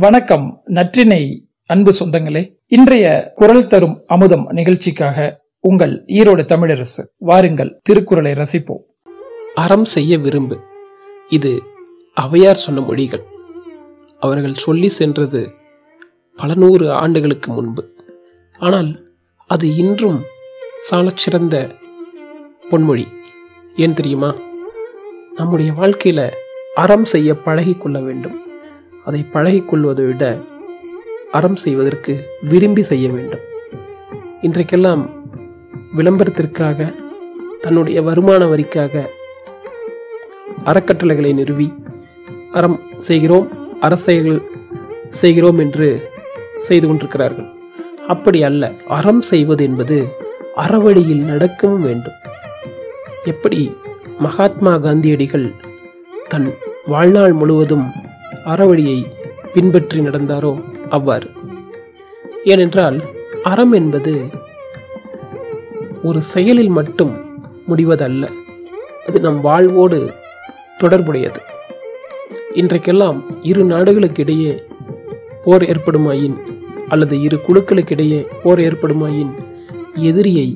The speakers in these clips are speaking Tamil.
வணக்கம் நற்றினை அன்பு சொந்தங்களே. இன்றைய குரல் தரும் அமுதம் நிகழ்ச்சிக்காக உங்கள் ஈரோடு தமிழரசு வாருங்கள் திருக்குறளை ரசிப்போம். அறம் செய்ய விரும்பு. இது அவையார் சொன்ன மொழிகள். அவர்கள் சொல்லி சென்றது பல நூறு ஆண்டுகளுக்கு முன்பு. ஆனால் அது இன்றும் சாலச்சிறந்த பொன்மொழி. ஏன் தெரியுமா? நம்முடைய வாழ்க்கையில அறம் செய்ய பழகி கொள்ள வேண்டும். அதை பழகிக்கொள்வதை விட அறம் செய்வதற்கு விரும்பி செய்ய வேண்டும். இன்றைக்கெல்லாம் விளம்பரத்திற்காக தன்னுடைய வருமான வரிக்காக அறக்கட்டளைகளை நிறுவி அறம் செய்கிறோம் அரசைகள் செய்கிறோம் என்று செய்து கொண்டிருக்கிறார்கள். அப்படி அல்ல அறம் செய்வது என்பது அறவழியில் நடக்கவும் வேண்டும். எப்படி மகாத்மா காந்தியடிகள் தன் வாழ்நாள் முழுவதும் அறவழியை பின்பற்றி நடந்தாரோ அவ்வாறு. ஏனென்றால் அறம் என்பது ஒரு செயலில் மட்டும் முடிவதல்ல அது நம் வாழ்வோடு தொடர்புடையது. இன்றைக்கெல்லாம் இரு நாடுகளுக்கிடையே போர் ஏற்படுமாயின் அல்லது இரு குழுக்களுக்கிடையே போர் ஏற்படுமாயின் எதிரியை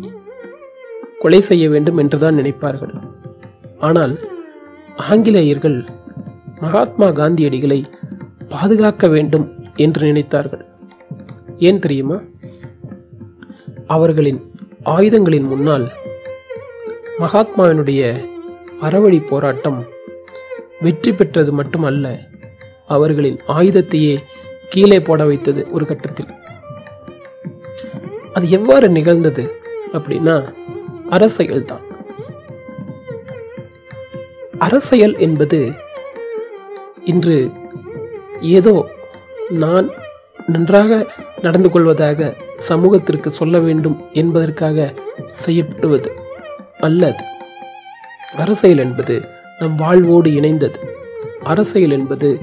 கொலை செய்ய வேண்டும் என்றுதான் நினைப்பார்கள். ஆனால் ஆங்கிலேயர்கள் மகாத்மா காந்தியடிகளை பாதுகாக்க வேண்டும் என்று நினைத்தார்கள். ஏன் தெரியுமா? அவர்களின் ஆயுதங்களின் முன்னால் மகாத்மாவினுடைய அறவழி போராட்டம் வெற்றி பெற்றது மட்டுமல்ல அவர்களின் ஆயுதத்தையே கீழே போட வைத்தது ஒரு கட்டத்தில். அது எவ்வாறு நிகழ்ந்தது அப்படின்னா அரசியல் தான் அரசியல் என்பது இன்று ஏதோ நான் நன்றாக நடந்து கொள்வதாக சமூகத்திற்கு சொல்ல வேண்டும் என்பதற்காக செய்யப்படுவது அல்லது அரசியல் என்பது நம் வாழ்வோடு இணைந்தது. அரசியல் என்பது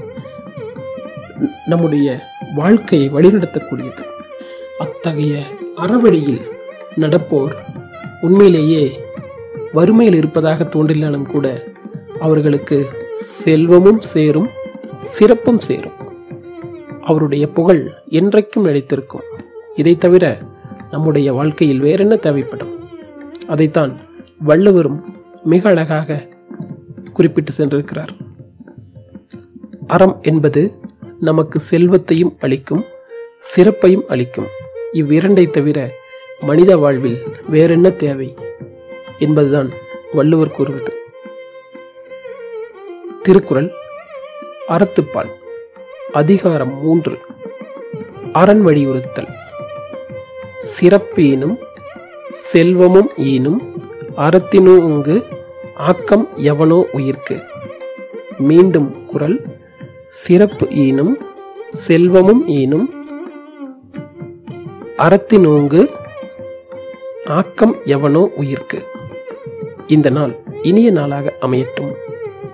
நம்முடைய வாழ்க்கையை வழிநடத்தக்கூடியது. அத்தகைய அறவழியில் நடப்போர் உண்மையிலேயே வறுமையில் இருப்பதாக தோன்றினாலும் கூட அவர்களுக்கு செல்வமும் சேரும் சிறப்பும் சேரும். அவருடைய புகழ் என்றைக்கும் நிலைத்திருக்கும். இதை தவிர நம்முடைய வாழ்க்கையில் வேறென்ன தேவைப்படும்? அதைத்தான் வள்ளுவரும் மிக அழகாக குறிப்பிட்டு சென்றிருக்கிறார். அறம் என்பது நமக்கு செல்வத்தையும் அளிக்கும் சிறப்பையும் அளிக்கும். இவ்விரண்டை தவிர மனித வாழ்வில் வேறென்ன தேவை? என்பதுதான் வள்ளுவர் கூறுவது. திருக்குறள் அறத்துப்பால் அதிகாரம் மூன்று. அரண் வலியுறுத்தல். சிறப்பீனும் செல்வமும் ஈனும் அறத்தினூங்கு ஆக்கம் எவனோ உயிர்க்கு. மீண்டும் குரல் சிறப்பு ஈனும் செல்வமும் ஈனும் அறத்தினோங்கு ஆக்கம் எவனோ உயிர்க்கு. இந்த நாள் இனிய நாளாக அமையட்டும்.